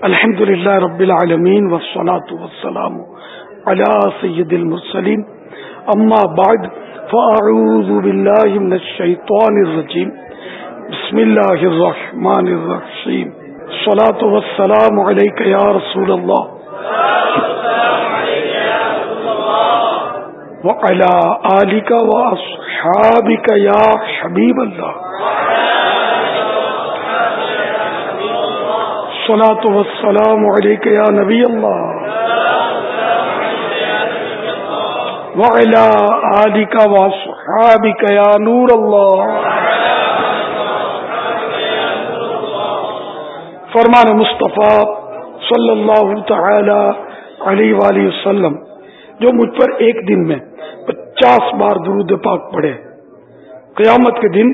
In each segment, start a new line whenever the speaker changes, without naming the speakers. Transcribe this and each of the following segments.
الحمد لله رب العالمين والصلاة والسلام على سيد المرسلين أما بعد فأعوذ بالله من الشيطان الرجيم بسم الله الرحمن الرحيم الصلاة والسلام عليك يا رسول الله وعلى آلك وأصحابك يا حبيب الله الصلاة والسلام عليك يا نبي الله. وعلى آلك وصحابك يا نور الله. فرمان مصطفیٰ صلی اللہ تعالی علیہ وآلہ وسلم، جو مجھ پر ایک دن میں پچاس بار درود پاک پڑھے، قیامت کے دن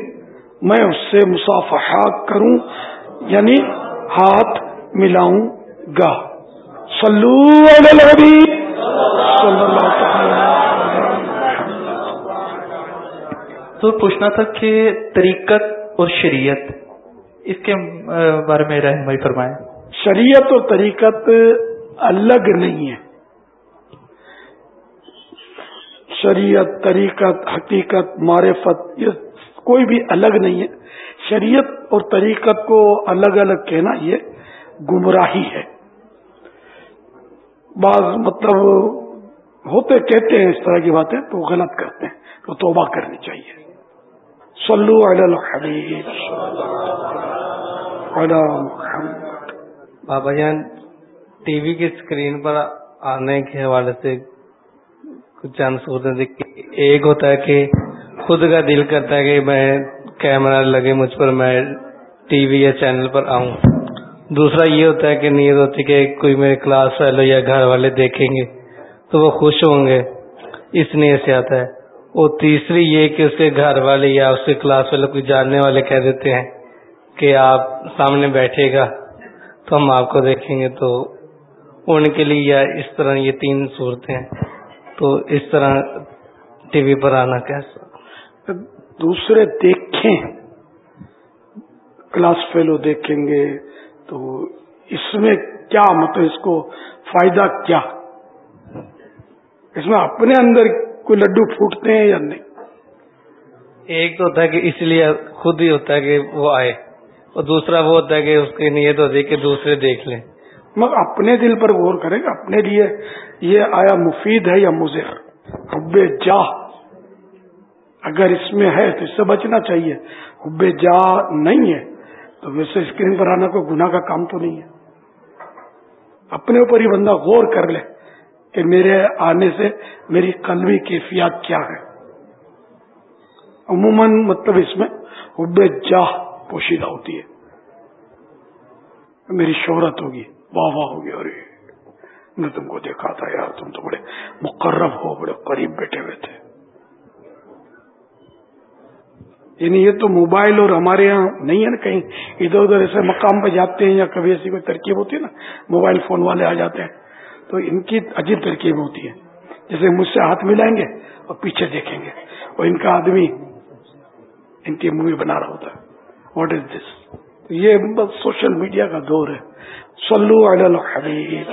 میں اس سے مسافہ کروں یعنی ہاتھ ملاؤں گا۔ صلو علی النبی۔ صلی اللہ
تو پوچھنا تھا کہ طریقت اور شریعت اس کے بارے میں رہنمائی فرمائیں۔
شریعت اور طریقت الگ نہیں ہے۔ شریعت طریقت حقیقت معرفت یہ کوئی بھی الگ نہیں ہے۔ شریعت اور طریقت کو الگ الگ کہنا یہ گمراہی ہے۔ بعض مطلب ہوتے کہتے ہیں اس طرح کی باتیں، تو غلط کرتے ہیں، تو توبہ کرنی چاہیے۔ صلو علی الحبیب۔
بابا جان، ٹی وی کی اسکرین پر آنے کے حوالے سے کچھ چند صورتیں ایک ہوتا ہے کہ خود کا دل کرتا ہے کہ میں کیمرہ لگے، مجھ پر میں ٹی وی یا چینل پر آؤں۔ دوسرا یہ ہوتا ہے کہ نیت ہوتی کہ کوئی میرے کلاس والے یا گھر والے دیکھیں گے تو وہ خوش ہوں گے، اس نیت سے آتا ہے۔ اور تیسری یہ کہ اس کے گھر والے یا اس کے کلاس والے کوئی جاننے والے کہہ دیتے ہیں کہ آپ سامنے بیٹھے گا تو ہم آپ کو دیکھیں گے۔ تو ان کے لیے یا اس طرح یہ تین صورتیں تو اس طرح ٹی وی پر آنا کیسا؟
دوسرے دیکھیں، کلاس فیلو دیکھیں گے تو اس میں کیا مطلب اس کو فائدہ کیا؟ اس میں اپنے اندر کوئی لڈو پھوٹتے ہیں یا نہیں؟
ایک تو ہوتا ہے کہ اس لیے خود ہی ہوتا ہے کہ وہ آئے اور دوسرا وہ ہوتا ہے کہ اس کی نیت ہوتی ہے کہ دوسرے دیکھ لیں۔
مگر اپنے دل پر غور کریں گے اپنے لیے یہ آیا مفید ہے یا مضر؟ حب جا۔ اگر اس میں ہے تو اس سے بچنا چاہیے۔ حب جا نہیں ہے۔ تو ویسے اسکرین پر آنا کوئی گناہ کا کام تو نہیں ہے۔ اپنے اوپر ہی بندہ غور کر لے کہ میرے آنے سے میری قلبی کیفیات کیا ہے عموماً مطلب اس میں حب جاہ پوشیدہ ہوتی ہے۔ میری شہرت ہوگی واہ واہ ہوگی ارے میں تم کو دیکھا تھا، یار تم تو بڑے مقرب ہو، بڑے قریب بیٹھے ہوئے تھے۔ یعنی یہ تو موبائل اور ہمارے یہاں نہیں ہے نا کہیں۔ ادھر ادھر ایسے مقام پہ جاتے ہیں یا کبھی ایسی کوئی ترکیب ہوتی ہے نا، موبائل فون والے آ جاتے ہیں۔ تو ان کی عجیب ترکیب ہوتی ہے۔ جیسے مجھ سے ہاتھ ملائیں گے اور پیچھے دیکھیں گے۔ اور ان کا آدمی ان کی مووی بنا رہا ہوتا ہے۔ واٹ از دس یہ بس سوشل میڈیا کا دور ہے۔ سلو الحبیب۔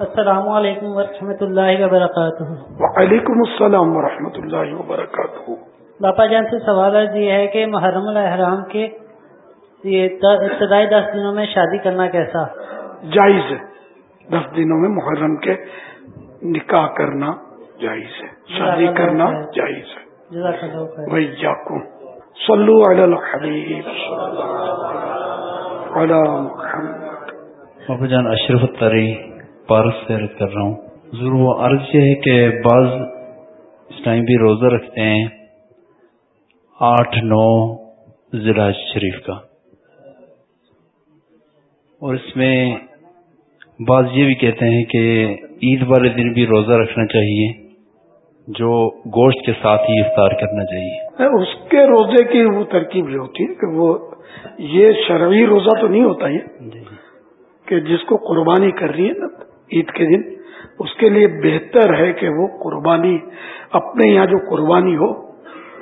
السلام علیکم ورحمۃ اللہ وبرکاتہ۔
وعلیکم السلام ورحمۃ اللہ وبرکاتہ۔
باپا جان سے سوال یہ ہے کہ محرم الحرام کے ابتدائی دس دنوں میں شادی کرنا کیسا؟
جائز ہے۔ دس دنوں میں محرم کے نکاح کرنا جائز ہے۔ شادی کرنا جائز ہے۔ بھیا کو صلو علی الحبیب علی محمد۔
باپا جان اشرف الطری۔ سے عرض کر رہا ہوں۔ ضرور وہ عرض یہ ہے کہ بعض اس ٹائم بھی روزہ رکھتے ہیں۔ آٹھ نو ضلع شریف کا۔ اور اس میں بعض یہ بھی کہتے ہیں کہ عید والے دن بھی روزہ رکھنا چاہیے جو گوشت کے ساتھ ہی افطار کرنا چاہیے۔
اس کے روزے کی وہ ترکیب یہ ہوتی ہے کہ وہ یہ شرعی روزہ تو نہیں ہوتا یہ جی۔ کہ جس کو قربانی کر رہی ہے نا عید کے دن اس کے لیے بہتر ہے کہ وہ قربانی اپنے یہاں جو قربانی ہو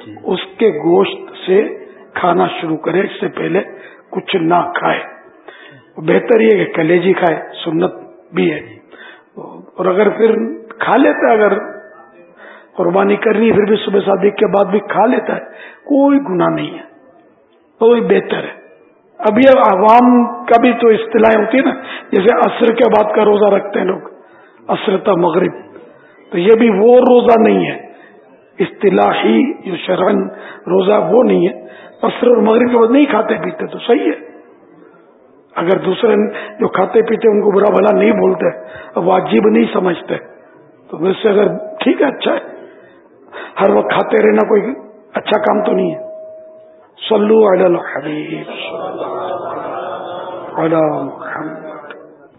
جی۔ اس کے گوشت سے کھانا شروع کرے اس سے پہلے کچھ نہ کھائے۔ بہتر یہ کہ کلیجی کھائے سنت بھی ہے۔ اور اگر پھر کھا لیتا ہے اگر قربانی کرنی پھر بھی صبح شادی کے بعد بھی کھا لیتا ہے کوئی گناہ نہیں ہے۔ کوئی بہتر ہے۔ ابھی اب عوام کا بھی تو اصطلاح ہوتی ہے نا، جیسے عصر کے بعد کا روزہ رکھتے ہیں لوگ عصرتا مغرب۔ تو یہ بھی وہ روزہ نہیں ہے۔ اصطلاحی جو شرن روزہ وہ نہیں ہے۔ عصر اور مغرب کے بعد نہیں کھاتے پیتے تو صحیح ہے۔ اگر دوسرے جو کھاتے پیتے ان کو برا بھلا نہیں بولتے واجب نہیں سمجھتے، تو ویسے اگر ٹھیک ہے اچھا ہے۔ ہر وقت کھاتے رہنا کوئی اچھا کام تو نہیں ہے۔ صلو علی الحبیب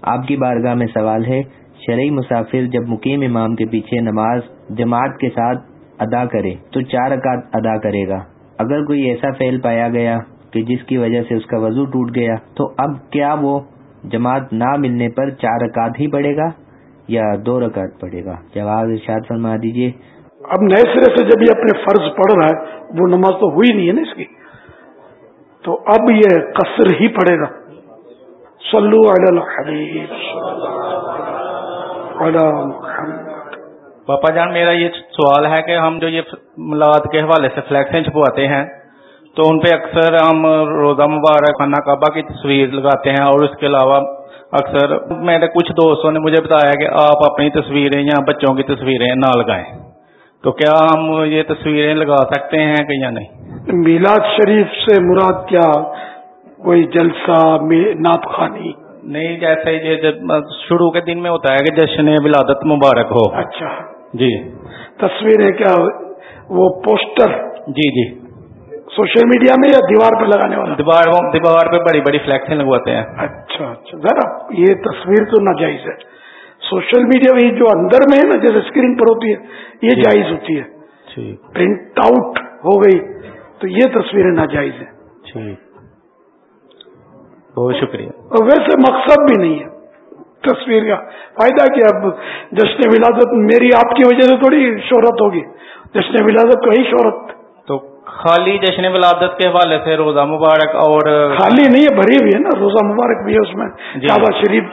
آپ کی بارگاہ میں سوال ہے شرعی مسافر جب مقیم امام کے پیچھے نماز جماعت کے ساتھ ادا کرے تو چار اکات ادا کرے گا۔ اگر کوئی ایسا فعل پایا گیا کہ جس کی وجہ سے اس کا وضو ٹوٹ گیا تو اب کیا وہ جماعت نہ ملنے پر چار رکعت ہی پڑے گا یا دو رکعت پڑے گا؟ جواب ارشاد فرما دیجیے
اب نئے سرے سے جب یہ اپنے فرض پڑھ رہا ہے وہ نماز تو ہوئی نہیں ہے نا اس کی۔ تو اب یہ قصر ہی پڑے گا۔ صلو علی الحبیب۔
پاپا جان، میرا یہ سوال ہے کہ ہم جو یہ ملاد کے حوالے سے فلیکسیں چھپواتے ہیں، تو ان پہ اکثر ہم روزہ مبارک، خانہ کعبہ کی تصویر لگاتے ہیں اور اس کے علاوہ اکثر میرے کچھ دوستوں نے مجھے بتایا کہ آپ اپنی تصویریں یا بچوں کی تصویریں نہ لگائیں تو کیا ہم یہ تصویریں لگا سکتے ہیں کہ یا نہیں؟
میلاد شریف سے مراد کیا؟ کوئی جلسہ نعت خانی
نہیں جیسے یہ شروع کے دن میں ہوتا ہے کہ جشن ولادت مبارک ہو۔
اچھا۔
جی۔
تصویریں کیا وہ پوسٹر؟
جی جی۔
سوشل میڈیا میں یا دیوار پہ لگانے والا؟
دیوار دیوار پہ بڑی بڑی فلیکسیں لگواتے ہیں۔
اچھا اچھا۔ ذرا یہ تصویر تو ناجائز ہے۔ سوشل میڈیا میں جو اندر میں ہے نا جیسے اسکرین پر ہوتی ہے یہ جی۔ جائز ہوتی ہے۔ پرنٹ آؤٹ ہو گئی تو یہ تصویریں ناجائز ہیں۔
بہت شکریہ۔
اور ویسے مقصد بھی نہیں ہے تصویر کا۔ فائدہ کیا اب؟ جشن ولادت میری آپ کی وجہ سے تھوڑی شہرت ہوگی۔ جشن ولادت تو ہی شہرت۔
تو خالی جشن ولادت کے حوالے سے روزہ مبارک اور
خالی نہیں ہے بھری ہوئی ہے نا روزہ مبارک بھی ہے اس میں۔ جی۔ کعبہ شریف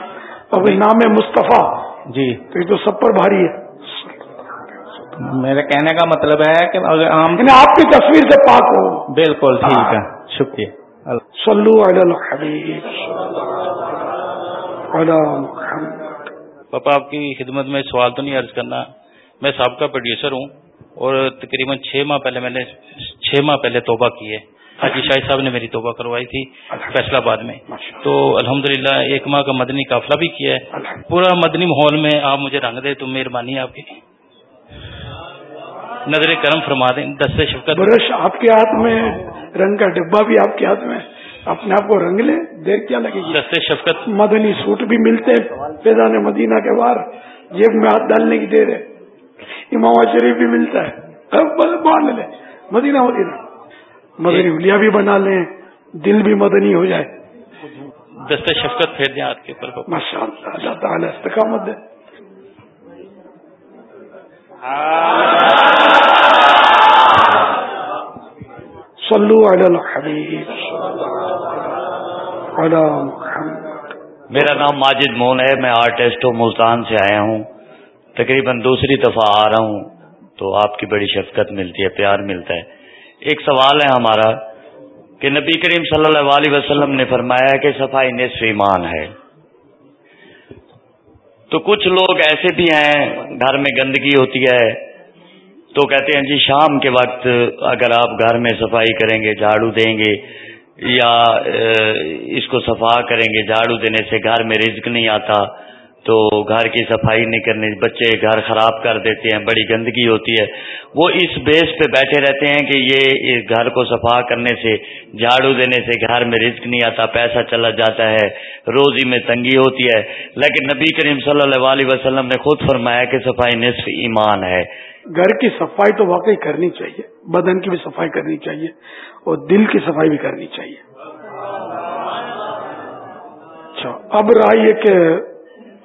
اور نام مصطفیٰ۔
جی۔
تو یہ تو سب پر بھاری ہے۔
میرے کہنے کا مطلب ہے کہ اگر ہم
یعنی آپ کی تصویر سے پاک ہو۔
بالکل ٹھیک ہے۔ شکریہ۔
صلو علی الحبیب۔
پاپا آپ کی خدمت میں سوال تو نہیں عرض کرنا۔ میں سابقہ پروڈیوسر ہوں اور تقریباً چھ ماہ پہلے میں نے چھ ماہ پہلے توبہ کی ہے۔ حاجی شاہد صاحب نے میری توبہ کروائی تھی فیصلہ آباد میں. تو الحمدللہ ایک ماہ کا مدنی قافلہ بھی کیا ہے. پورا مدنی ماحول میں آپ مجھے رنگ دے تو مہربانی آپ کی. نظر کرم فرما دیں دس شفقت.
برش آپ کے ہاتھ میں رنگ کا ڈبا بھی آپ کے ہاتھ میں. اپنے آپ کو رنگ لیں دیر کیا لگے گی.
دس شفقت.
مدنی سوٹ بھی ملتے فیضان مدینہ کے بعد جیب میں ہاتھ ڈالنے کی دیر ہے. امام شریف بھی ملتا ہے. مدینہ مدینہ. مدنی اولیا بھی بنا لیں دل بھی مدنی ہو جائے۔
دست شفقت پھیر دیں آپ کے اوپر
ماشاء اللہ اللہ تعالیٰ استقامت دے۔ صلو علی الحبیب
میرا نام ماجد مون ہے میں آرٹسٹ ہوں ملتان سے آیا ہوں۔ تقریباً دوسری دفعہ آ رہا ہوں تو آپ کی بڑی شفقت ملتی ہے پیار ملتا ہے۔ ایک سوال ہے ہمارا کہ نبی کریم صلی اللہ علیہ وسلم نے فرمایا کہ صفائی نصف ایمان ہے۔ تو کچھ لوگ ایسے بھی ہیں، گھر میں گندگی ہوتی ہے، تو کہتے ہیں جی شام کے وقت اگر آپ گھر میں صفائی کریں گے، جھاڑو دیں گے، یا اس کو صفا کریں گے، جھاڑو دینے سے گھر میں رزق نہیں آتا تو گھر کی صفائی نہیں کرنی، بچے گھر خراب کر دیتے ہیں، بڑی گندگی ہوتی ہے۔ وہ اس بیس پہ بیٹھے رہتے ہیں کہ یہ گھر کو صفا کرنے سے، جھاڑو دینے سے گھر میں رزق نہیں آتا، پیسہ چلا جاتا ہے، روزی میں تنگی ہوتی ہے۔ لیکن نبی کریم صلی اللہ علیہ وسلم نے خود فرمایا کہ صفائی نصف ایمان ہے۔
گھر کی صفائی تو واقعی کرنی چاہیے، بدن کی بھی صفائی کرنی چاہیے اور دل کی صفائی بھی کرنی چاہیے۔ اچھا اب رہا یہ کہ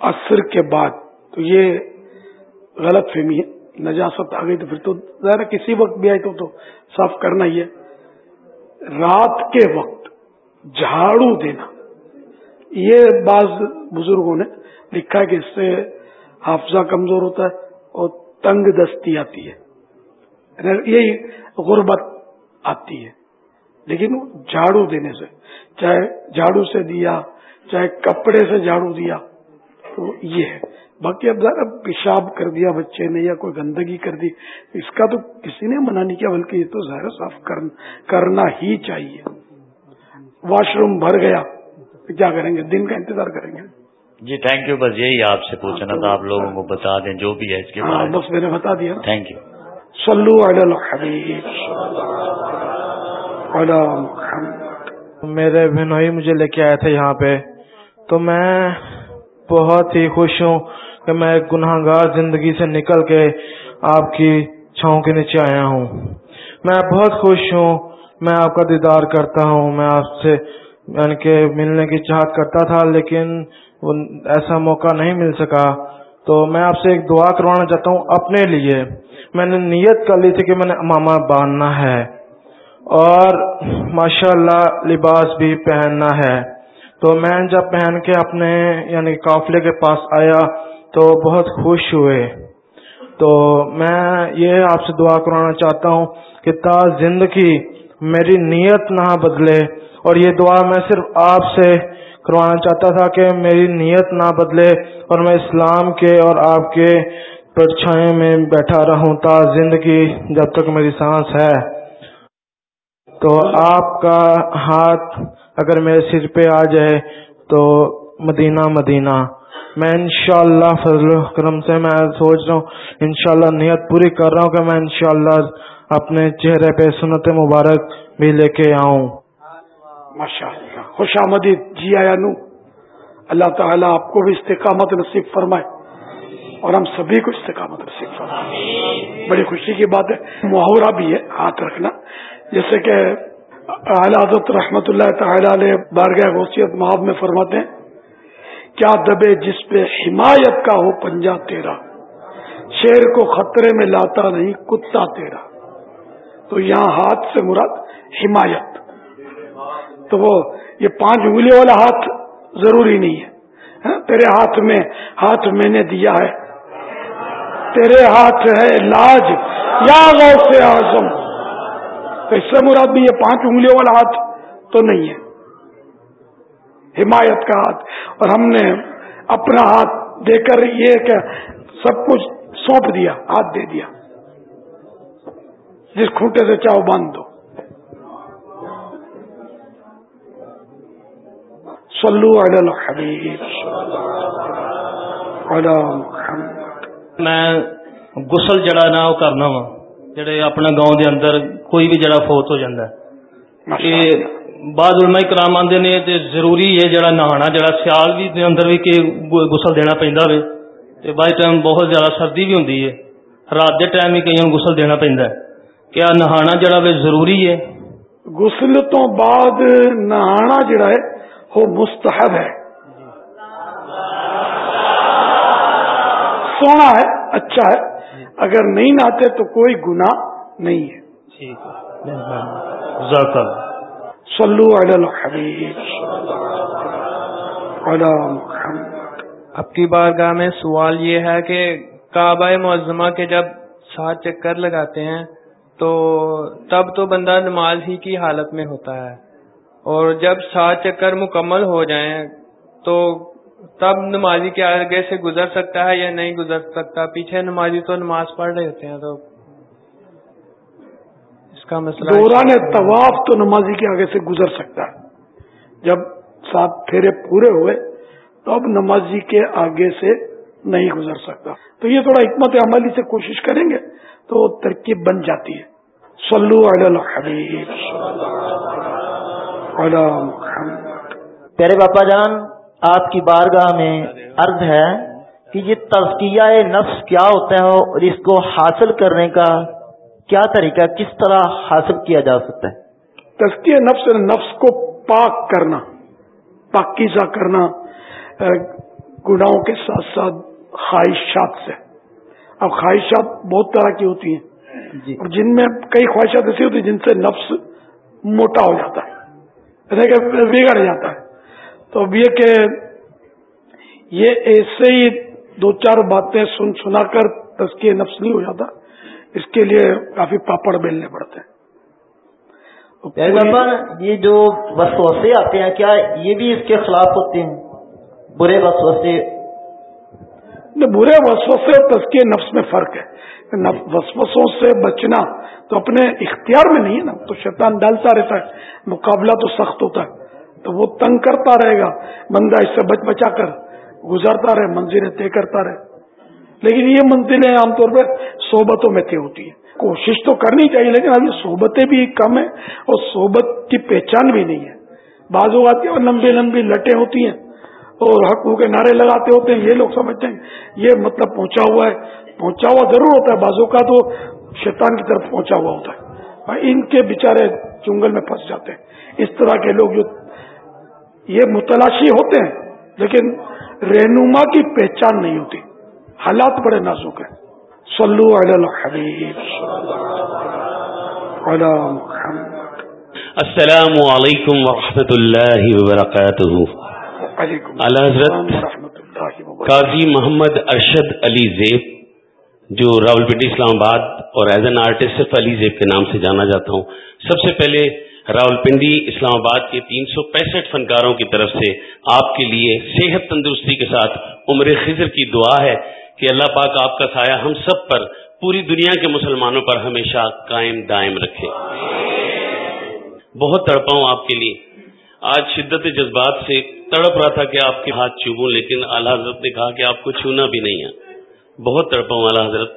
عصر کے بعد۔ تو یہ غلط فہمی ہے۔ نجاست آ گئی تو پھر تو ظاہر کسی وقت بھی آئی تو تو صاف کرنا ہی ہے۔ رات کے وقت جھاڑو دینا۔ یہ بعض بزرگوں نے لکھا ہے کہ اس سے حافظہ کمزور ہوتا ہے اور تنگ دستی آتی ہے۔ یہی غربت آتی ہے۔ لیکن جھاڑو دینے سے، چاہے جھاڑو سے دیا، چاہے کپڑے سے جھاڑو دیا تو یہ ہے۔ باقی اب ذرا پیشاب کر دیا بچے نے یا کوئی گندگی کر دی اس کا تو کسی نے منع نہیں کیا بلکہ یہ تو ظاہر صاف کرنا ہی چاہیے۔ واش روم بھر گیا۔ کیا کریں گے؟ دن کا انتظار کریں گے۔
جی تھینک یو بس یہی آپ سے پوچھنا تھا۔ آپ لوگوں کو بتا دیں جو بھی ہے اس کے
ہاں،
بعد
بس میں نے بتا دیا۔
تھینک یو
سلو
میرے بہنوئی مجھے لے کے آئے تھے یہاں پہ۔ تو میں بہت ہی خوش ہوں کہ میں گناہ گار زندگی سے نکل کے آپ کی چھاؤں کے نیچے آیا ہوں۔ میں بہت خوش ہوں، میں آپ کا دیدار کرتا ہوں، میں آپ سے یعنی کہ ملنے کی چاہت کرتا تھا، لیکن ایسا موقع نہیں مل سکا۔ تو میں آپ سے ایک دعا کروانا چاہتا ہوں اپنے لیے۔ میں نے نیت کر لی تھی کہ میں نے امامہ باندھنا ہے اور ماشاء اللہ لباس بھی پہننا ہے۔ تو میں جب پہن کے اپنے یعنی قافلے کے پاس آیا تو بہت خوش ہوئے۔ تو میں یہ آپ سے دعا کرانا چاہتا ہوں کہ تا زندگی میری نیت نہ بدلے۔ اور یہ دعا میں صرف آپ سے کروانا چاہتا تھا کہ میری نیت نہ بدلے اور میں اسلام کے اور آپ کے پرچھائے میں بیٹھا رہوں تا زندگی جب تک میری سانس ہے۔ تو آپ کا ہاتھ اگر میرے سر پہ آ جائے تو مدینہ مدینہ۔ میں انشاءاللہ فضل کرم سے میں سوچ رہا ہوں انشاءاللہ نیت پوری کر رہا ہوں کہ میں انشاءاللہ اپنے چہرے پہ سنت مبارک بھی لے کے آؤں۔
ماشاء اللہ خوش آمدید۔ جی آیا نو اللہ تعالیٰ آپ کو بھی استقامت نصیب فرمائے اور ہم سبھی کو استقامت نصیب فرمائے۔ بڑی خوشی کی بات ہے محاورہ بھی ہے ہاتھ رکھنا۔ جیسے کہ حضرت رحمت اللہ تعالی علیہ بارگاہ غوثیت محاب میں فرماتے ہیں، کیا دبے جس پہ حمایت کا ہو پنجا تیرا شیر کو خطرے میں لاتا نہیں کتا تیرا تو یہاں ہاتھ سے مراد حمایت۔ تو وہ، یہ پانچ انگلی والا ہاتھ ضروری نہیں ہے۔ ہاں، تیرے ہاتھ میں ہاتھ میں نے دیا ہے۔ تیرے ہاتھ ہے لاج، یا غوث اعظم۔ تو اس سے مراد بھی یہ پانچ انگلیوں والا ہاتھ تو نہیں ہے۔ حمایت کا ہاتھ۔ اور ہم نے اپنا ہاتھ دے کر یہ کہ سب کچھ سونپ دیا، ہاتھ دے دیا۔ جس کھوٹے سے چاہو باندھ دو۔ صلو علی الحبیب۔
میں غسل جڑا نا وہ کرنا وا جڑے اپنے گاؤں دے اندر کوئی بھی جڑا فوت ہو جاندہ ہے۔ یہ بعض علماء کرام آندے نے تے ضروری ہے جڑا نہانا جڑا سیال بھی دے اندر بھی کہ غسل دینا پیندا وے۔ تے بائی ٹائم بہت زیادہ سردی بھی ہوندی ہے۔ رات دے ٹائم ہی کئی غسل دینا پیندا ہے۔ کیا نہانا جڑا وے ضروری ہے؟
غسل تو بعد نہانا جڑا ہے وہ مستحب ہے۔ سونا ہے اچھا ہے۔ اگر نہیں نہاتے تو کوئی گنا نہیں ہے۔ سلو
اب کی بارگاہ میں سوال یہ ہے کہ کعبہ معظمہ کے جب سات چکر لگاتے ہیں تو تب تو بندہ نماز ہی کی حالت میں ہوتا ہے۔ اور جب سات چکر مکمل ہو جائیں تو تب نمازی کے آگے سے گزر سکتا ہے یا نہیں گزر سکتا؟ پیچھے نمازی تو نماز پڑھ رہے ہوتے ہیں تو اس کا مسئلہ
دوران طواف تو نمازی کے آگے سے گزر سکتا ہے۔ جب سات پھیرے پورے ہوئے تو اب نمازی کے آگے سے نہیں گزر سکتا۔ تو یہ تھوڑا حکمت عملی سے کوشش کریں گے تو ترکیب بن جاتی ہے۔ سلو الحبیب۔
پیارے باپا جان آپ کی بارگاہ میں عرض ہے کہ یہ تزکیہ نفس کیا ہوتا ہے اور اس کو حاصل کرنے کا کیا طریقہ کس طرح حاصل کیا جا سکتا ہے؟
تزکیہ نفس نفس کو پاک کرنا پاکیزہ کرنا گناہوں کے ساتھ ساتھ خواہشات سے۔ اب خواہشات بہت طرح کی ہوتی ہیں۔ جی۔ اور جن میں کئی خواہشات ایسی ہوتی ہیں جن سے نفس موٹا ہو جاتا ہے بگڑ جاتا ہے۔ تو اب یہ کہ یہ ایسے ہی دو چار باتیں سن سنا کر تسکیہ نفس نہیں ہو جاتا اس کے لیے کافی پاپڑ بیلنے پڑتے ہیں۔
یہ جو وسوسے آتے ہیں کیا یہ بھی اس کے خلاف ہوتے ہیں؟ برے وسوسے۔
برے وسوسے اور تسکیہ نفس میں فرق ہے۔ وسوسوں سے بچنا تو اپنے اختیار میں نہیں ہے نا تو شیطان ڈالتا رہتا ہے مقابلہ تو سخت ہوتا ہے۔ تو وہ تنگ کرتا رہے گا۔ بندہ اس سے بچ بچا کر گزارتا رہے، منزلیں طے کرتا رہے۔ لیکن یہ منزلیں عام طور پہ صحبتوں میں طے ہوتی ہیں۔ کوشش تو کرنی چاہیے، لیکن ابھی صحبتیں بھی کم ہیں اور صحبت کی پہچان بھی نہیں ہے۔ بعض اوقات اور لمبی لمبی لٹیں ہوتی ہیں اور حق کے نعرے لگاتے ہوتے ہیں، یہ لوگ سمجھتے ہیں۔ یہ مطلب پہنچا ہوا ہے، پہنچا ہوا ضرور ہوتا ہے بازو کا تو شیطان کی طرف پہنچا ہوا ہوتا ہے۔ ان کے بےچارے چنگل میں پھنس جاتے ہیں۔ اس طرح کے لوگ جو یہ متلاشی ہوتے ہیں لیکن رہنما کی پہچان نہیں ہوتی۔ حالات بڑے نازک ہیں۔ صلو علی الحبیب۔
السلام علیکم ورحمۃ اللہ وبرکاتہ حضرت قاضی محمد ارشد علی زیب جو راول پنڈی اسلام آباد اور ایز این آرٹسٹ صرف علی زیب کے نام سے جانا جاتا ہوں۔ سب سے پہلے راول پنڈی اسلام آباد کے تین سو پینسٹھ فنکاروں کی طرف سے آپ کے لیے صحت تندرستی کے ساتھ عمر خضر کی دعا ہے کہ اللہ پاک آپ کا سایہ ہم سب پر پوری دنیا کے مسلمانوں پر ہمیشہ قائم دائم رکھے۔ بہت تڑپا ہوں آپ کے لیے۔ آج شدت جذبات سے تڑپ رہا تھا کہ آپ کے ہاتھ چوبوں، لیکن اعلیٰ حضرت نے کہا کہ آپ کو چھونا بھی نہیں ہے۔ بہت تڑپا ہوں اعلیٰ حضرت۔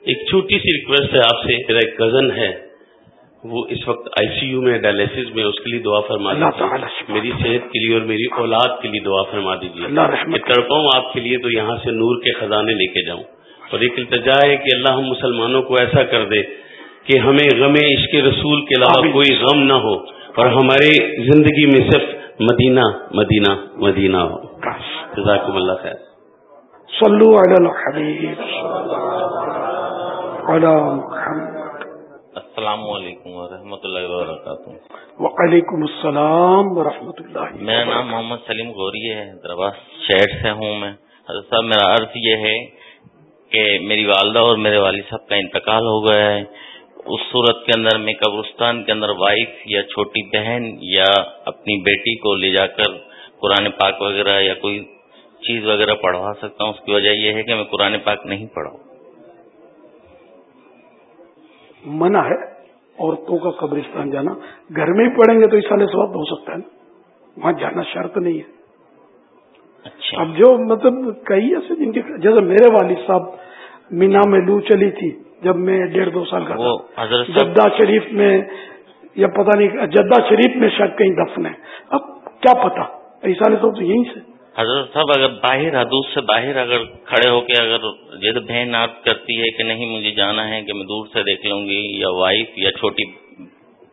ایک چھوٹی سی ریکویسٹ ہے آپ سے، میرا ایک کزن ہے۔ وہ اس وقت آئی سی یو میں ڈائلسس میں اس کے لیے دعا فرما دیجیے۔ میری صحت کے لیے اور میری اولاد کے لیے دعا فرما دیجیے۔ تڑپا ہوں آپ کے لیے تو یہاں سے نور کے خزانے لے کے جاؤں۔ اور ایک التجا ہے کہ اللہ ہم مسلمانوں کو ایسا کر دے کہ ہمیں غم عشق رسول کے علاوہ کوئی غم نہ ہو اور ہماری زندگی میں صرف مدینہ مدینہ مدینہ ہو۔ جزاکم اللہ خیر۔
صلو علی الحبیب۔
السلام علیکم ورحمۃ اللہ وبرکاتہ۔
وعلیکم السلام ورحمۃ اللہ
میرا نام محمد سلیم غوری ہے حیدرآباد شہر سے ہوں میں۔ حضرت صاحب میرا عرض یہ ہے کہ میری والدہ اور میرے والد صاحب کا انتقال ہو گیا ہے۔ اس صورت کے اندر میں قبرستان کے اندر وائف یا چھوٹی بہن یا اپنی بیٹی کو لے جا کر قرآن پاک وغیرہ یا کوئی چیز وغیرہ پڑھوا سکتا ہوں اس کی وجہ یہ ہے کہ میں قرآن پاک نہیں پڑھاؤں۔
منع ہے عورتوں کا قبرستان جانا۔ گھر میں ہی پڑھیں گے تو اس سال سواب ہو سکتا ہے نا۔ وہاں جانا شرط نہیں ہے۔ اچھا۔ اب جو مطلب کئی ایسے جن کے جیسے میرے والد صاحب مینا میں لو چلی تھی جب میں ڈیڑھ دو سال کا تھا۔ جدہ شریف میں یا پتہ نہیں جدہ شریف میں شاید کہیں دفن ہے۔ اب کیا پتا ایسا نہیں تو یہیں سے۔
حضرت صاحب اگر باہر حدود سے باہر اگر کھڑے ہو کے اگر جد بہن آپ کرتی ہے کہ نہیں مجھے جانا ہے کہ میں دور سے دیکھ لوں گی یا وائف یا چھوٹی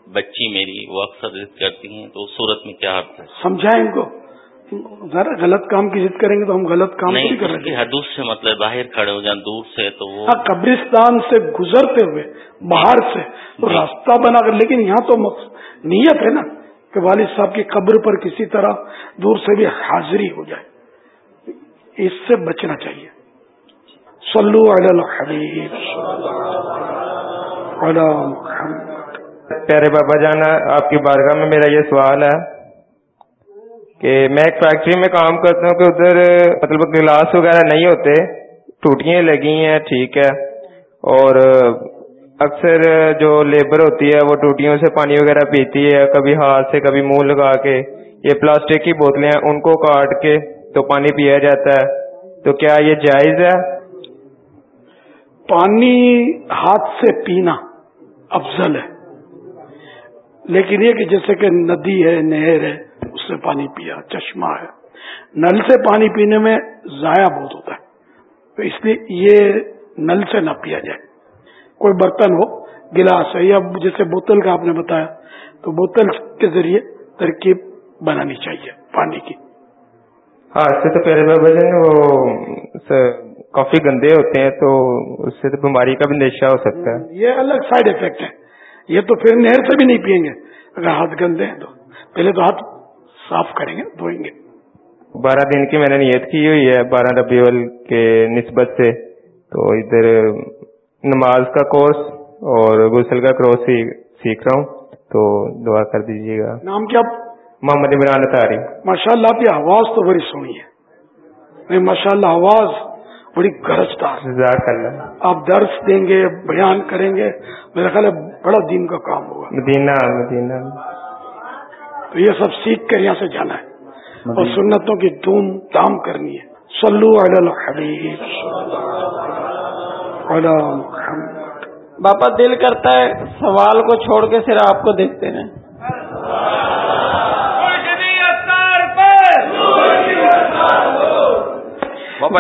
بچی میری وہ اکثر ضد کرتی ہیں تو اس صورت میں کیا ہے؟
سمجھائیں ان کو۔ ذرا غلط کام کی ضد کریں گے تو ہم غلط کام نہیں کر رہے
حدود سے مطلب باہر کھڑے ہو جائیں دور سے تو وہ
ہاں قبرستان سے گزرتے ہوئے باہر سے تو جی۔ راستہ بنا کر لیکن یہاں تو نیت ہے نا۔ کہ والد صاحب کی قبر پر کسی طرح دور سے بھی حاضری ہو جائے۔ اس سے بچنا چاہیے۔ سلو الحبیب۔
پیارے بابا جانا آپ کی بارگاہ میں میرا یہ سوال ہے کہ میں ایک فیکٹری میں کام کرتا ہوں کہ ادھر مطلب گلاس وغیرہ نہیں ہوتے، ٹوٹیاں لگی ہیں، ٹھیک ہے، اور اکثر جو لیبر ہوتی ہے، وہ ٹوٹیوں سے پانی وغیرہ پیتی ہے، کبھی ہاتھ سے، کبھی منہ لگا کے۔ یہ پلاسٹک کی بوتلیں ہیں، ان کو کاٹ کے تو پانی پیا جاتا ہے۔ تو کیا یہ جائز ہے؟
پانی ہاتھ سے پینا افضل ہے۔ لیکن یہ کہ جیسے کہ ندی ہے، نہر ہے، اس سے پانی پیا، چشمہ ہے۔ نل سے پانی پینے میں ضائع بہت ہوتا ہے۔ تو اس لیے یہ نل سے نہ پیا جائے۔ کوئی برتن ہو گلاس ہے یا جیسے بوتل کا آپ نے بتایا تو بوتل کے ذریعے ترکیب بنانی چاہیے پانی کی۔
ہاں اس سے تو پہلے بابا جی وہ کافی گندے ہوتے ہیں تو اس سے تو بیماری کا بھی نشہ ہو سکتا ہے۔
یہ الگ سائڈ افیکٹ ہے یہ تو پھر نہر سے بھی نہیں پیئیں گے۔ اگر ہاتھ گندے ہیں تو۔ پہلے تو ہاتھ صاف کریں گے دھوئیں گے۔
بارہ دن کی میں نے نیت کی ہوئی ہے بارہ ربیول کے نسبت سے۔ تو ادھر نماز کا کورس اور غسل کا کورس سیکھ رہا ہوں تو دعا کر دیجیے گا۔
نام کیا؟
محمد عمران تاری
ماشاء اللہ آپ کی آواز تو بڑی سونی ہے۔ ماشاء اللہ آواز بڑی گرجدار آپ درس دیں گے بیان کریں گے۔ میرا خیال ہے بڑا دین کا کام ہوگا۔
مدینہ مدینہ۔
تو یہ سب سیکھ کر یہاں سے جانا ہے۔ اور سنتوں کی دھوم دھام کرنی ہے۔ سلو الحبیب۔
باپا دل کرتا ہے سوال کو چھوڑ کے صرف آپ کو دیکھتے ہیں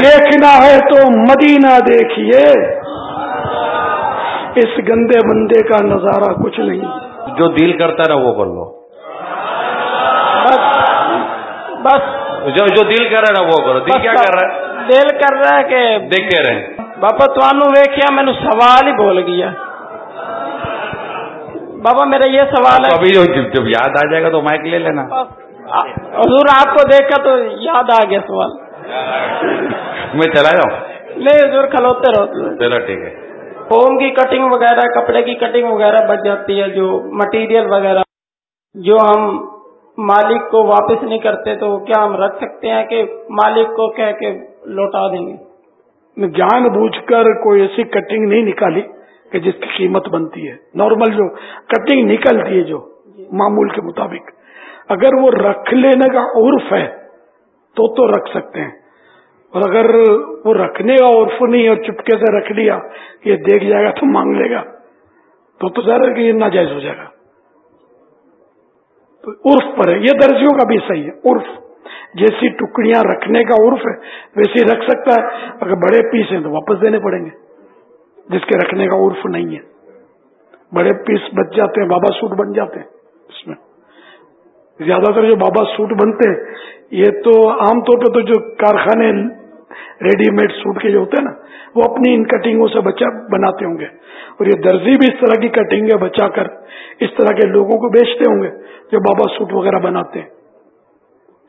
دیکھنا ہے تو مدینہ دیکھیے۔ اس گندے بندے کا نظارہ کچھ نہیں۔
جو دل کرتا ہے نا وہ کر لو۔
بس
جو جو دل کر رہا ہے نا وہ کرو۔ دل کیا کر رہا ہے؟
دل کر رہا ہے کہ
دیکھتے رہے
باپا تمہوں ویکیا مینو سوال ہی بول گیا بابا میرا یہ سوال ہے
ابھی جب یاد آ جائے گا تو مائک لے لینا
حضور آپ کو دیکھا تو یاد آ گیا سوال
میں چلا جاؤں
نہیں حضور کھلوتے رہو
چلو ٹھیک ہے
فوم کی کٹنگ وغیرہ کپڑے کی کٹنگ وغیرہ بچ جاتی ہے جو مٹیریل وغیرہ جو ہم مالک کو واپس نہیں کرتے تو کیا ہم رکھ سکتے ہیں کہ مالک کو کہہ کے لوٹا دیں گے
جان بوجھ کر کوئی ایسی کٹنگ نہیں نکالی کہ جس کی قیمت بنتی ہے۔ نارمل جو کٹنگ نکلتی ہے جو معمول کے مطابق۔ اگر وہ رکھ لینے کا عرف ہے تو تو رکھ سکتے ہیں۔ اور اگر وہ رکھنے کا عرف نہیں اور چپکے سے رکھ لیا، یہ دیکھ جائے گا تو مانگ لے گا۔ تو تو ظاہر کہ یہ ناجائز ہو جائے گا۔ تو عرف پر ہے۔ یہ درجیوں کا بھی صحیح ہے۔ عرف۔ جیسی ٹکڑیاں رکھنے کا عرف ہے، ویسے رکھ سکتا ہے، اگر بڑے پیس ہیں تو واپس دینے پڑیں گے۔ جس کے رکھنے کا عرف نہیں ہے۔ بڑے پیس بچ جاتے ہیں، بابا سوٹ بن جاتے ہیں۔ اس میں زیادہ تر جو بابا سوٹ بنتے ہیں، یہ تو عام طور پہ تو جو کارخانے ریڈی میڈ سوٹ کے جو ہوتے ہیں نا، وہ اپنی ان کٹنگوں سے بچا بناتے ہوں گے۔ اور یہ درزی بھی اس طرح کی کٹنگیں بچا کر اس طرح کے لوگوں کو بیچتے ہوں گے جو بابا سوٹ وغیرہ بناتے ہیں۔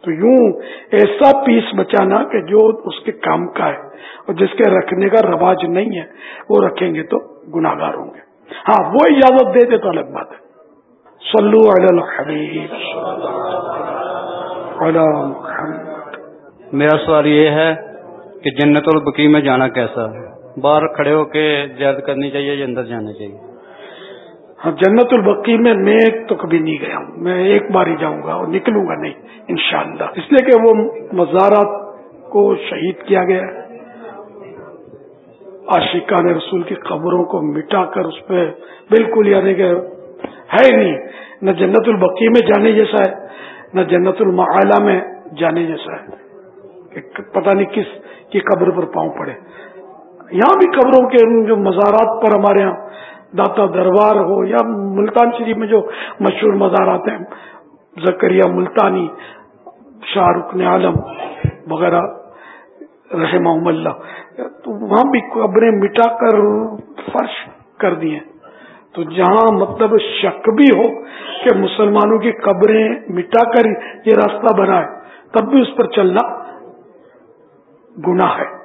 تو یوں ایسا پیس بچانا کہ جو اس کے کام کا ہے اور جس کے رکھنے کا رواج نہیں ہے، وہ رکھیں گے تو گناگار ہوں گے۔ ہاں وہ اجازت دے دے تو الگ بات ہے۔ سلو الحبیب۔
میرا سوال یہ ہے کہ جنت البقی میں جانا کیسا ہے؟ باہر کھڑے ہو کے زیادہ کرنی چاہیے یا اندر جانا چاہیے؟
ہاں جنت البقی میں میں تو کبھی نہیں گیا ہوں۔ میں ایک بار ہی جاؤں گا اور نکلوں گا نہیں، انشاءاللہ۔ اس لیے کہ وہ مزارات کو شہید کیا گیا۔ عاشقان رسول کی قبروں کو مٹا کر اس پہ بالکل یعنی کہ ہے نہیں، نہ جنت البقی میں جانے جیسا ہے، نہ جنت المعالہ میں جانے جیسا ہے۔ کہ پتہ نہیں کس کی قبر پر پاؤں پڑے۔ یہاں بھی قبروں کے جو مزارات پر ہمارے یہاں داتا دربار ہو یا ملتان شریف میں جو مشہور مزارات ہیں زکریہ ملتانی، شاہ رکن عالم وغیرہ، رحمہ اللہ، تو وہاں بھی قبریں مٹا کر فرش کر دیے تو جہاں مطلب شک بھی ہو کہ مسلمانوں کی قبریں مٹا کر یہ راستہ بنا ہے، تب بھی اس پر چلنا گناہ ہے۔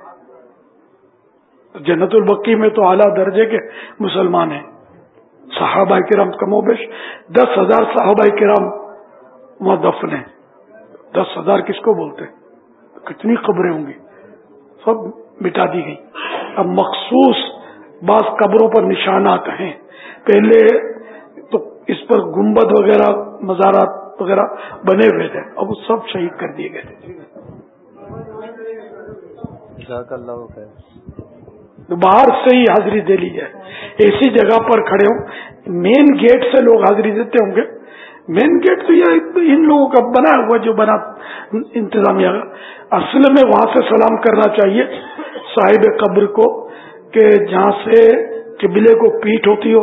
جنت البقی میں تو اعلیٰ درجے کے مسلمان ہیں۔ صحابہ کرام کم و بیش دس ہزار صحابہ کرام وہاں دفن ہیں۔ دس ہزار کس کو بولتے کتنی قبریں ہوں گی؟ سب مٹا دی گئی اب مخصوص بعض قبروں پر نشانات ہیں۔ پہلے تو اس پر گنبد وغیرہ، مزارات وغیرہ بنے ہوئے تھے۔ اب وہ سب شہید کر دیے گئے تھے۔ باہر سے ہی حاضری دے لی جائے۔ ایسی جگہ پر کھڑے ہوں۔ مین گیٹ سے لوگ حاضری دیتے ہوں گے۔ مین گیٹ تو یہ ان لوگوں کا بنا ہوا جو بنا انتظامیہ اصل میں وہاں سے سلام کرنا چاہیے صاحب قبر کو کہ جہاں سے قبلے کو پیٹ ہوتی ہو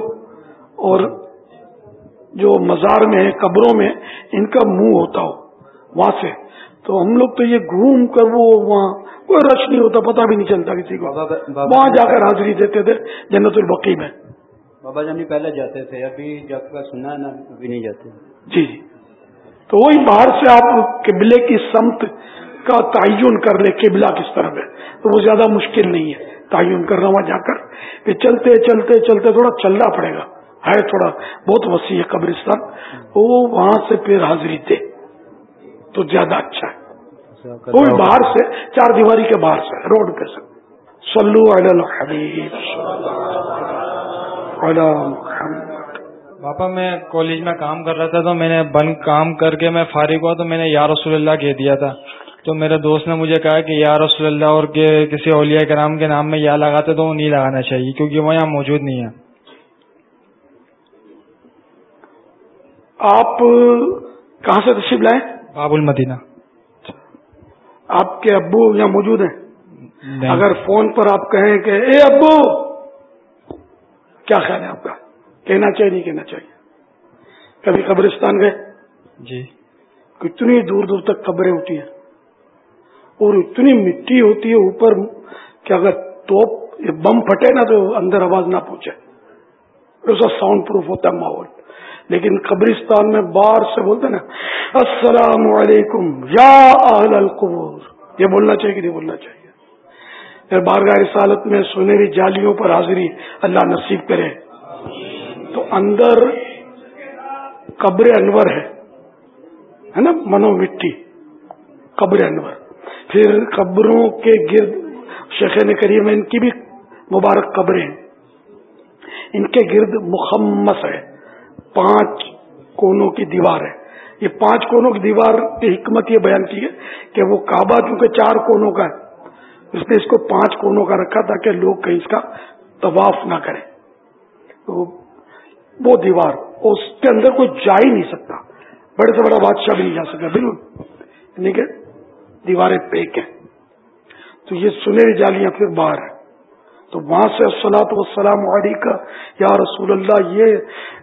اور جو مزار میں ہے قبروں میں ان کا منہ ہوتا ہو۔ وہاں سے۔ تو ہم لوگ تو یہ گھوم کر وہ وہاں کوئی رش نہیں ہوتا پتا بھی نہیں چلتا کسی کو۔ وہاں جا کر حاضری دیتے تھے جنت البقی میں۔
بابا جان بھی پہلے جاتے تھے ابھی جب کا سنا ہے نا ابھی نہیں جاتے۔
جی جی۔ تو وہی باہر سے آپ قبلے کی سمت کا تعین کر لے قبلہ کس طرف ہے۔ تو وہ زیادہ مشکل نہیں ہے تعین کرنا وہاں جا کر۔ کہ چلتے چلتے چلتے تھوڑا چلنا پڑے گا۔ ہے تھوڑا بہت وسیع ہے قبرستان۔ وہ وہاں سے پھر حاضری دے۔ تو زیادہ اچھا ہے۔ وہ بھی باہر سے چار دیواری کے باہر سے روڈ پہ سے سلو
پاپا میں کالج میں کام کر رہا تھا تو میں نے بند کام کر کے میں فارغ ہوا تو میں نے یا رسول اللہ کہہ دیا تھا۔ تو میرے دوست نے مجھے کہا کہ یا رسول اللہ اور کہ کسی اولیاء کرام کے نام میں یا لگاتے تو وہ نہیں لگانا چاہیے کیونکہ وہ یہاں موجود نہیں ہے
آپ کہاں سے تشریف لائیں
باب المدینہ۔
آپ کے ابو یہاں موجود ہیں۔ اگر فون پر آپ کہیں کہ اے ابو کیا خیال ہے آپ کا؟ کہنا چاہیے نہیں کہنا چاہیے۔ کبھی قبرستان گئے؟
جی۔
کتنی دور دور تک قبریں ہوتی ہیں؟ اور اتنی مٹی ہوتی ہے اوپر کہ اگر توپ بم پھٹے نا تو اندر آواز نہ پہنچے۔ اس کا ساؤنڈ پروف ہوتا ہے ماحول۔ لیکن قبرستان میں بار سے بولتے نا السلام علیکم یا اہل القبور۔ یہ بولنا چاہیے کہ نہیں بولنا چاہیے۔ پھر بارگاہ رسالت میں سنہری جالیوں پر حاضری اللہ نصیب کرے۔ تو اندر قبر انور ہے ہے نا؟ منو مٹی، قبر انور۔ پھر قبروں کے گرد شیخ نے کریم ان کی بھی مبارک قبریں۔ ان کے گرد مخمس ہے، پانچ کونوں کی دیوار ہے۔ یہ پانچ کونوں کی دیوار کی حکمت یہ بیان کی ہے کہ وہ کعبہ چونکہ چار کونوں کا ہے، اس نے اس کو پانچ کونوں کا رکھا تاکہ لوگ کہیں اس کا طواف نہ کریں۔ تو وہ دیوار اس کے اندر کوئی جا ہی نہیں سکتا۔ بڑے سے بڑا بادشاہ بھی نہیں جا سکتا، بالکل۔ یعنی کہ دیواریں پیک ہیں۔ تو یہ سنہری جالیاں پھر باہر ہیں۔ تو وہاں سے السلاۃ وسلام علی کا یا رسول اللہ، یہ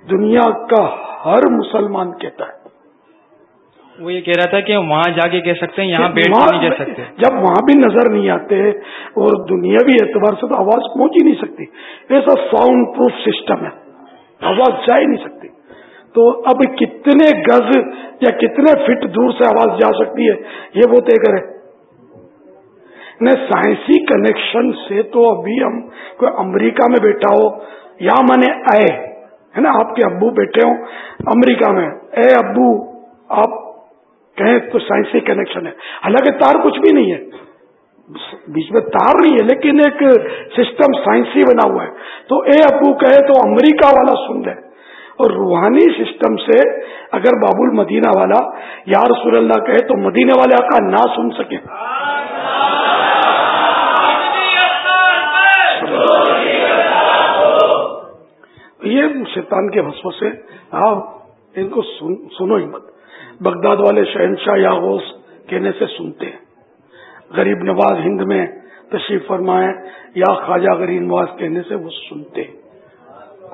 دنیا کا ہر مسلمان کہتا ہے۔
وہ یہ کہہ رہا تھا کہ وہاں جا کے کہہ سکتے ہیں یہاں بیٹھ کے نہیں کہہ سکتے۔
جب وہاں بھی نظر نہیں آتے اور دنیاوی اعتبار سے تو آواز پہنچ ہی نہیں سکتی۔ ایسا ساؤنڈ پروف سسٹم ہے۔ آواز جا ہی نہیں سکتی۔ تو اب کتنے گز یا کتنے فٹ دور سے آواز جا سکتی ہے یہ وہ طے کرے نہ سائنسی کنیکشن سے تو ابھی ہم کوئی امریکہ میں بیٹھا ہو یا میں نے آئے ہے نا آپ کے ابو بیٹھے ہوں امریکہ میں۔ اے ابو آپ کہیں تو سائنسی کنیکشن ہے۔ حالانکہ تار کچھ بھی نہیں ہے۔ بیچ میں تار نہیں ہے، لیکن ایک سسٹم سائنسی بنا ہوا ہے۔ تو اے ابو کہے تو امریکہ والا سن لے۔ اور روحانی سسٹم سے اگر باب المدینہ والا یا رسول اللہ کہے تو مدینے والے آقا نہ سن سکے یہ شیطان کے بسو سے آپ ان کو سنو ہی مت۔ بغداد والے شہنشاہ یا غوث کہنے سے سنتے ہیں۔ غریب نواز ہند میں تشریف فرمائے، یا خواجہ غریب نواز کہنے سے وہ سنتے ہیں۔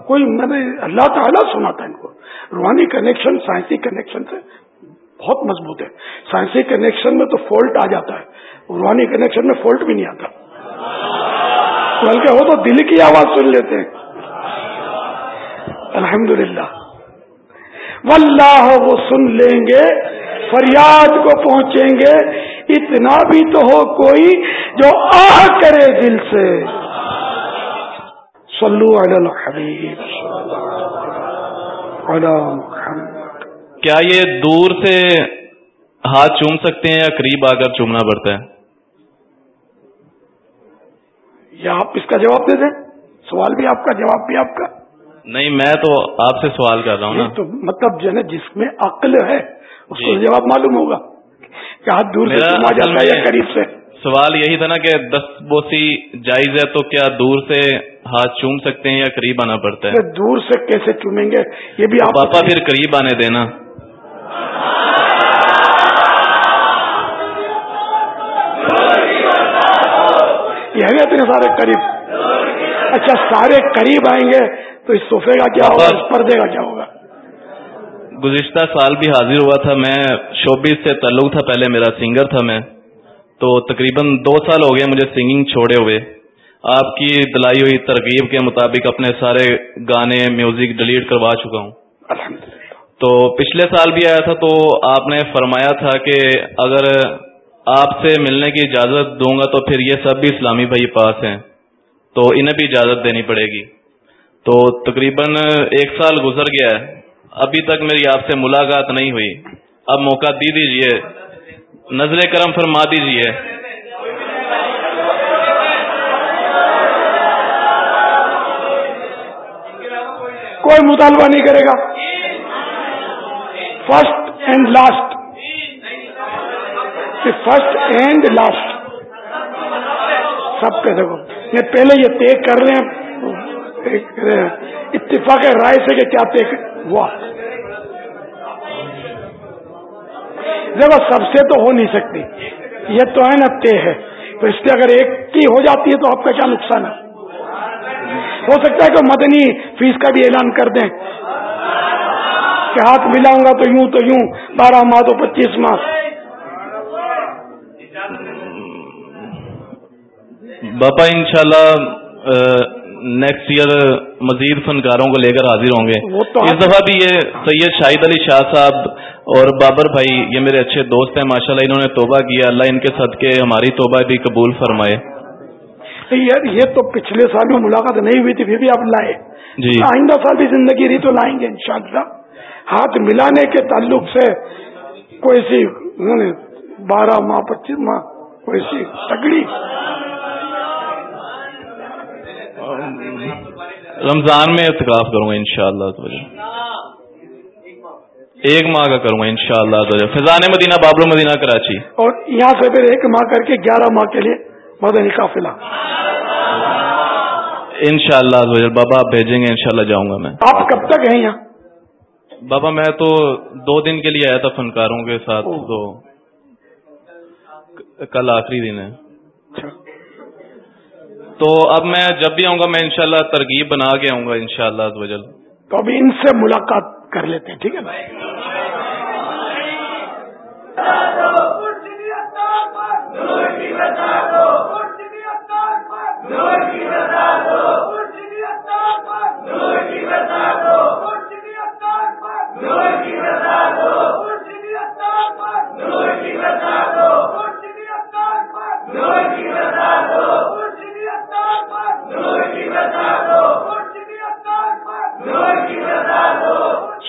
کوئی میں نے اللہ تعالیٰ سنا تھا ان کو۔ روحانی کنیکشن سائنسی کنیکشن سے بہت مضبوط ہے۔ سائنسی کنیکشن میں تو فالٹ آ جاتا ہے۔ روحانی کنیکشن میں فالٹ بھی نہیں آتا۔ بلکہ وہ تو دل کی آواز سن لیتے ہیں۔ الحمدللہ۔ واللہ وہ سن لیں گے فریاد کو پہنچیں گے۔ اتنا بھی تو ہو کوئی جو آہ کرے دل سے۔ صلو علی الحبیب۔ علی محمد۔
کیا یہ دور سے ہاتھ چوم سکتے ہیں یا قریب آ کر چومنا پڑتا ہے؟
یا آپ اس کا جواب دے دیں؟ سوال بھی آپ کا جواب بھی آپ کا۔
نہیں میں تو آپ سے سوال کر رہا ہوں نا۔
تو مطلب جو ہے نا جس میں عقل ہے اس کو
جی۔
جواب معلوم ہوگا کہ ہاتھ دور سے جاتا ہے یا قریب سے۔
سوال یہی تھا نا کہ دست بوسی جائز ہے تو کیا دور سے ہاتھ چوم سکتے ہیں یا قریب آنا پڑتا ہے؟
دور سے کیسے چومیں گے؟ یہ بھی آپ
پاپا پھر قریب آنے دینا۔
یہ ہے اتنے سارے قریب۔ اچھا سارے قریب آئیں گے تو اس صوفے کا کیا ہوگا؟ اس پردے کا کیا ہوگا؟
گزشتہ سال بھی حاضر ہوا تھا۔ میں شوبیز سے تعلق تھا۔ پہلے میرا سنگر تھا میں۔ تو تقریباً دو سال ہو گئے مجھے سنگنگ چھوڑے ہوئے۔ آپ کی دلائی ہوئی ترغیب کے مطابق اپنے سارے گانے میوزک ڈیلیٹ کروا چکا ہوں۔ تو پچھلے سال بھی آیا تھا تو آپ نے فرمایا تھا کہ اگر آپ سے ملنے کی اجازت دوں گا تو پھر یہ سب بھی اسلامی بھائی پاس ہیں۔ تو انہیں بھی اجازت دینی پڑے گی۔ تو تقریباً ایک سال گزر گیا ہے۔ ابھی تک میری آپ سے ملاقات نہیں ہوئی۔ اب موقع دی دیجیے نظر کرم فرما دیجیے
کوئی مطالبہ نہیں کرے گا۔ First and last first and last سب کے دیکھو یہ پہلے یہ طے کر رہے ہیں۔ اتفاق رائے سے کہ کیا طے ہوا۔ دیکھو، سب سے تو ہو نہیں سکتی۔ یہ تو ہے نا طے ہے۔ تو اس سے اگر ایک کی ہو جاتی ہے تو آپ کا کیا نقصان ہے؟ ہو سکتا ہے کہ مدنی فیس کا بھی اعلان کر دیں۔ کہ ہاتھ ملاؤں گا تو یوں تو یوں، بارہ ماہ تو پچیس ماہ۔
باپا انشاءاللہ نیکسٹ ایئر مزید فنکاروں کو لے کر حاضر ہوں گے۔ اس دفعہ بھی یہ سید شاہد علی شاہ صاحب اور بابر بھائی یہ میرے اچھے دوست ہیں ماشاءاللہ انہوں نے توبہ کیا اللہ ان کے صدقے ہماری توبہ بھی قبول فرمائے۔
یار یہ تو پچھلے سال میں ملاقات نہیں ہوئی تھی پھر بھی آپ لائے۔
جی۔
آئندہ سال بھی زندگی رہی تو لائیں گے انشاءاللہ۔ ہاتھ ملانے کے تعلق سے کوئی سی بارہ ماہ پچیس ماہ کوئی سی تگڑی۔
رمضان میں اعتکاف کروں گا ان شاء اللہ ایک ماہ کا کروں گا ان شاء اللہ فضان مدینہ بابر مدینہ کراچی۔
اور یہاں سے پھر ایک ماہ کر کے گیارہ ماہ کے لیے مدنی قافلہ۔
ان شاء اللہ بابا آپ بھیجیں گے ان شاء اللہ جاؤں گا میں۔
آپ کب تک ہیں یہاں؟
بابا میں تو دو دن کے لیے آیا تھا فنکاروں کے ساتھ تو کل آخری دن ہے۔ تو اب میں جب بھی آؤں گا میں انشاءاللہ ترغیب بنا کے آؤں گا انشاءاللہ شاء اللہ
تو ابھی ان سے ملاقات کر لیتے ہیں ٹھیک ہے بھائی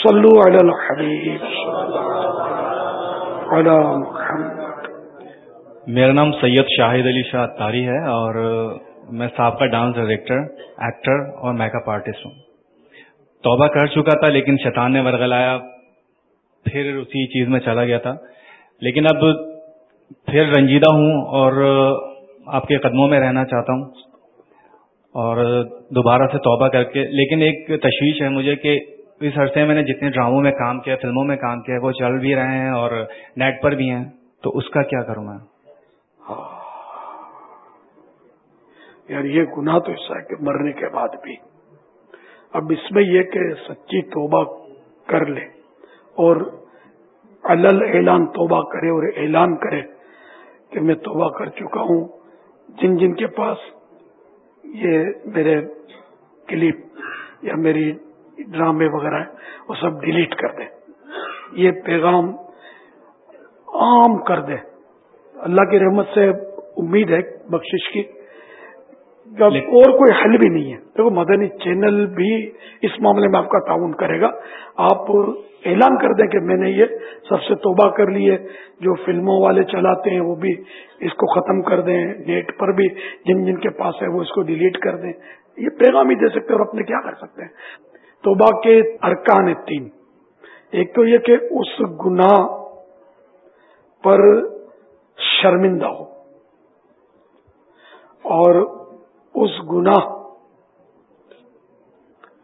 صلو علی الحبیب. علی محمد.
میرا نام سید شاہد علی شاہ اتاری ہے اور میں سابقہ ڈانس ڈائریکٹر، ایکٹر اور میک اپ آرٹسٹ ہوں۔ توبہ کر چکا تھا لیکن شیطان نے ورگلایا پھر اسی چیز میں چلا گیا تھا۔ لیکن اب پھر رنجیدہ ہوں اور آپ کے قدموں میں رہنا چاہتا ہوں۔ اور دوبارہ سے توبہ کر کے لیکن ایک تشویش ہے مجھے کہ اس عرصے میں نے جتنے ڈراموں میں کام کیا، فلموں میں کام کیا، وہ چل بھی رہے ہیں اور نیٹ پر بھی ہیں، تو اس کا کیا کروں میں؟
یار یہ گناہ تو ایسا ہے کہ مرنے کے بعد بھی۔ اب اس میں یہ کہ سچی توبہ کر لے اور الل اعلان توبہ کرے اور اعلان کرے کہ میں توبہ کر چکا ہوں۔ جن جن کے پاس یہ میرے کلپ یا میری ڈرامے وغیرہ ہیں، وہ سب ڈیلیٹ کر دیں۔ یہ پیغام عام کر دیں۔ اللہ کی رحمت سے امید ہے بخشش کی۔ اور کوئی حل بھی نہیں ہے۔ دیکھو مدنی چینل بھی اس معاملے میں آپ کا تعاون کرے گا۔ آپ اعلان کر دیں کہ میں نے یہ سب سے توبہ کر لی ہے۔ جو فلموں والے چلاتے ہیں وہ بھی اس کو ختم کر دیں۔ نیٹ پر بھی جن جن کے پاس ہے وہ اس کو ڈیلیٹ کر دیں۔ یہ پیغام ہی دے سکتے اور اپنے کیا کر سکتے ہیں۔ توبہ کے ارکان تین۔ ایک تو یہ کہ اس گناہ پر شرمندہ ہو۔ اور اس گناہ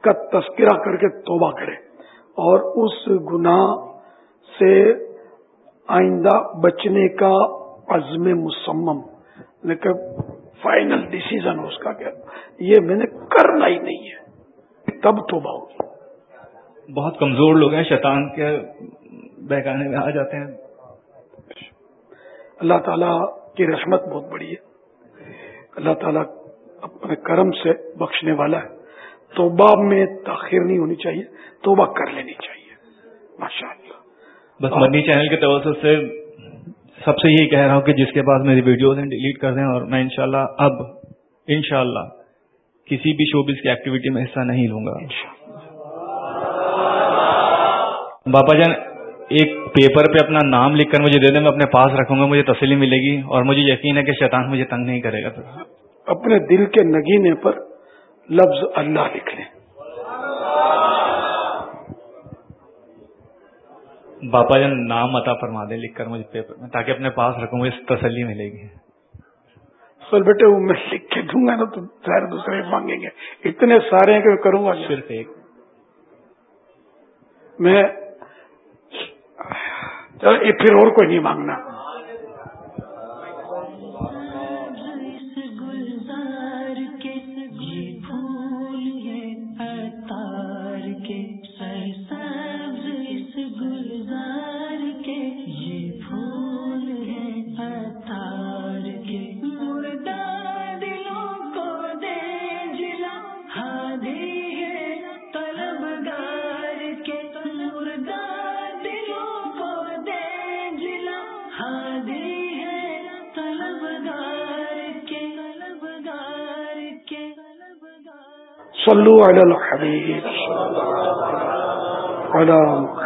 کا تذکرہ کر کے توبہ کرے اور اس گناہ سے آئندہ بچنے کا عزم مسمم لیکن فائنل ڈسیزن اس کا کیا یہ میں نے کرنا ہی نہیں ہے۔ تب توبہ ہوگی۔
بہت کمزور لوگ ہیں شیطان کے بہکانے میں آ جاتے ہیں۔
اللہ تعالیٰ کی رحمت بہت بڑی ہے۔ اللہ تعالیٰ
اپنے کرم سے بخشنے والا ہے۔ توبہ میں تاخیر نہیں ہونی چاہیے توبہ کر لینی چاہیے۔ ماشاء اللہ
بس مدنی چینل کے توسط سے سب سے یہی کہہ رہا ہوں کہ جس کے پاس میری ویڈیوز ہیں ڈیلیٹ کر دیں اور میں انشاءاللہ اب انشاءاللہ کسی بھی شوبز کی ایکٹیویٹی میں حصہ نہیں لوں گا۔ باپا جان ایک پیپر پہ اپنا نام لکھ کر مجھے دے دیں میں اپنے پاس رکھوں گا مجھے تسلی ملے گی اور مجھے یقین ہے کہ شیطان مجھے تنگ نہیں کرے گا پھر
اپنے دل کے نگینے پر لفظ اللہ لکھ لیں۔
باپا جان نام عطا فرما دیں لکھ کر مجھے پیپر میں تاکہ اپنے پاس رکھوں مجھے تسلی ملے گی۔
سر بیٹے وہ میں لکھ کے دوں گا نا تو ظاہر دوسرے مانگیں گے۔ اتنے سارے ہیں کہ میں کروں گا
صرف ایک۔
میں چلو یہ پھر اور کوئی نہیں مانگنا۔ صلو علی الحبیب علی محمد